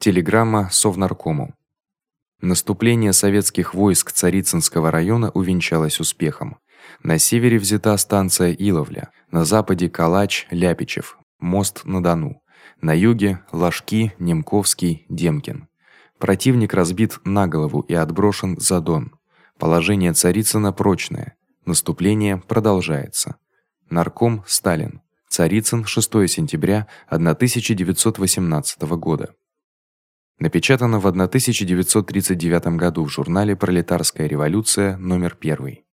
Телеграмма Совнаркому. Наступление советских войск Царицынского района увенчалось успехом. На севере взята станция Иловля, на западе Калач, Ляпичев, мост на Дону. На юге Ложки, Немковский, Демкин. Противник разбит на голову и отброшен за Дон. Положение Царицына прочное. Наступление продолжается. Нарком Сталин. Царицын, 6 сентября 1918 года. Напечатано в 1939 году в журнале Пролетарская революция номер 1.